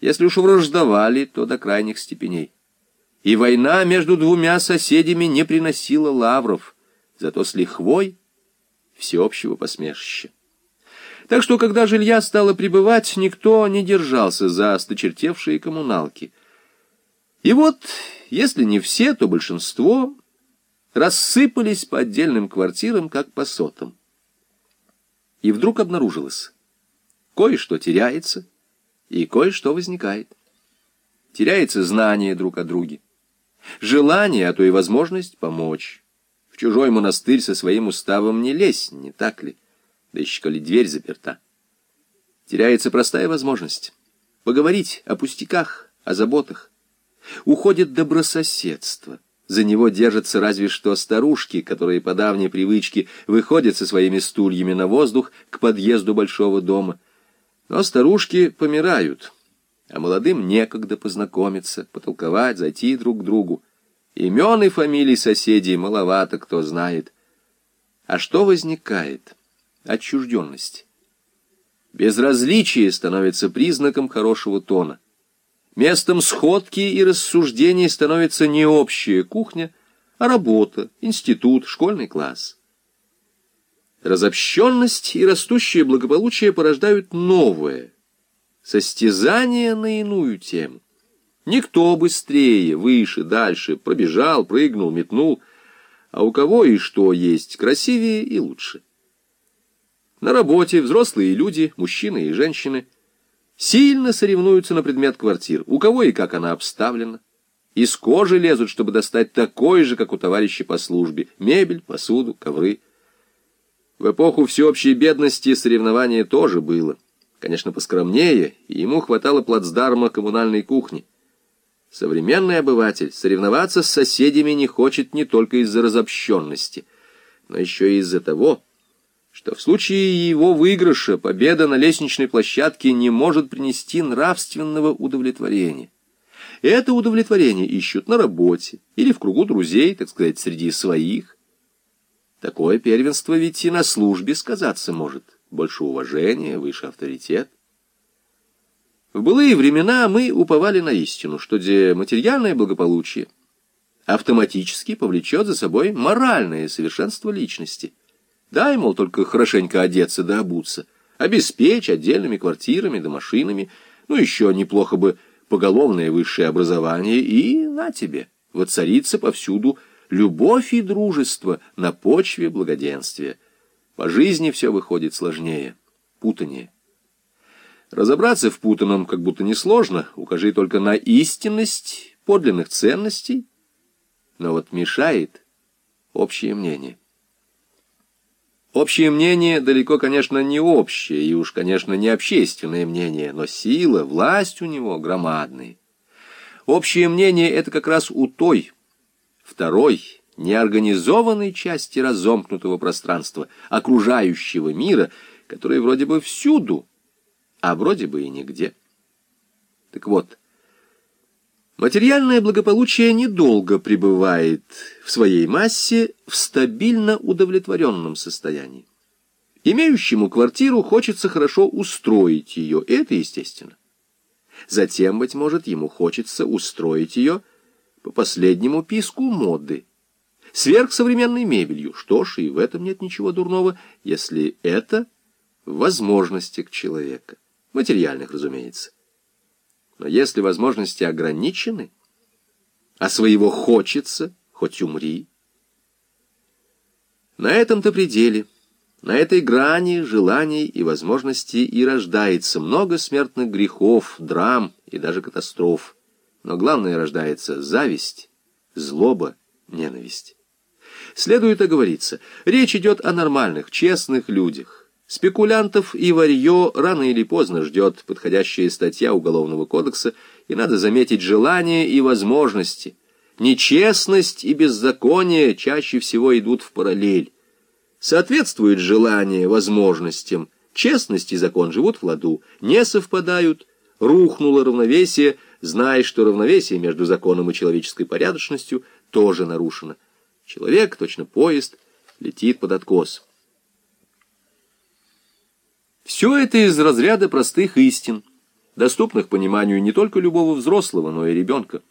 Если уж враждовали, то до крайних степеней. И война между двумя соседями не приносила лавров, зато с лихвой всеобщего посмешища. Так что, когда жилья стало прибывать, никто не держался за осточертевшие коммуналки. И вот, если не все, то большинство рассыпались по отдельным квартирам, как по сотам. И вдруг обнаружилось, кое-что теряется, и кое-что возникает. Теряется знание друг о друге, желание, а то и возможность помочь. В чужой монастырь со своим уставом не лезь, не так ли? Да еще коли дверь заперта. Теряется простая возможность поговорить о пустяках, о заботах. Уходит добрососедство. За него держатся разве что старушки, которые по давней привычке выходят со своими стульями на воздух к подъезду большого дома. Но старушки помирают, а молодым некогда познакомиться, потолковать, зайти друг к другу. Имен и фамилий соседей маловато кто знает. А что возникает? Отчужденность. Безразличие становится признаком хорошего тона. Местом сходки и рассуждений становится не общая кухня, а работа, институт, школьный класс. Разобщенность и растущее благополучие порождают новое, состязание на иную тему. Никто быстрее, выше, дальше пробежал, прыгнул, метнул, а у кого и что есть красивее и лучше. На работе взрослые люди, мужчины и женщины, сильно соревнуются на предмет квартир, у кого и как она обставлена. Из кожи лезут, чтобы достать такой же, как у товарища по службе, мебель, посуду, ковры. В эпоху всеобщей бедности соревнование тоже было. Конечно, поскромнее, и ему хватало плацдарма коммунальной кухни. Современный обыватель соревноваться с соседями не хочет не только из-за разобщенности, но еще и из-за того, что в случае его выигрыша победа на лестничной площадке не может принести нравственного удовлетворения. Это удовлетворение ищут на работе или в кругу друзей, так сказать, среди своих. Такое первенство ведь и на службе сказаться может. Больше уважения, выше авторитет. В былые времена мы уповали на истину, что где материальное благополучие автоматически повлечет за собой моральное совершенство личности – Дай, мол, только хорошенько одеться да обуться, обеспечь отдельными квартирами да машинами, ну, еще неплохо бы поголовное высшее образование, и на тебе, воцарится повсюду любовь и дружество на почве благоденствия. По жизни все выходит сложнее, путанее. Разобраться в путанном как будто несложно, укажи только на истинность подлинных ценностей, но вот мешает общее мнение. Общее мнение далеко, конечно, не общее, и уж, конечно, не общественное мнение, но сила, власть у него громадные. Общее мнение — это как раз у той, второй, неорганизованной части разомкнутого пространства, окружающего мира, который вроде бы всюду, а вроде бы и нигде. Так вот, Материальное благополучие недолго пребывает в своей массе в стабильно удовлетворенном состоянии. Имеющему квартиру хочется хорошо устроить ее, это естественно. Затем, быть может, ему хочется устроить ее по последнему писку моды, сверхсовременной мебелью. Что ж, и в этом нет ничего дурного, если это возможности к человека, материальных, разумеется. Но если возможности ограничены, а своего хочется, хоть умри, на этом-то пределе, на этой грани желаний и возможностей и рождается много смертных грехов, драм и даже катастроф. Но главное рождается зависть, злоба, ненависть. Следует оговориться, речь идет о нормальных, честных людях, Спекулянтов и варье рано или поздно ждет подходящая статья Уголовного кодекса, и надо заметить желания и возможности. Нечестность и беззаконие чаще всего идут в параллель. Соответствует желание возможностям, честность и закон живут в ладу, не совпадают, рухнуло равновесие, зная, что равновесие между законом и человеческой порядочностью тоже нарушено. Человек, точно поезд, летит под откос. Все это из разряда простых истин, доступных пониманию не только любого взрослого, но и ребенка.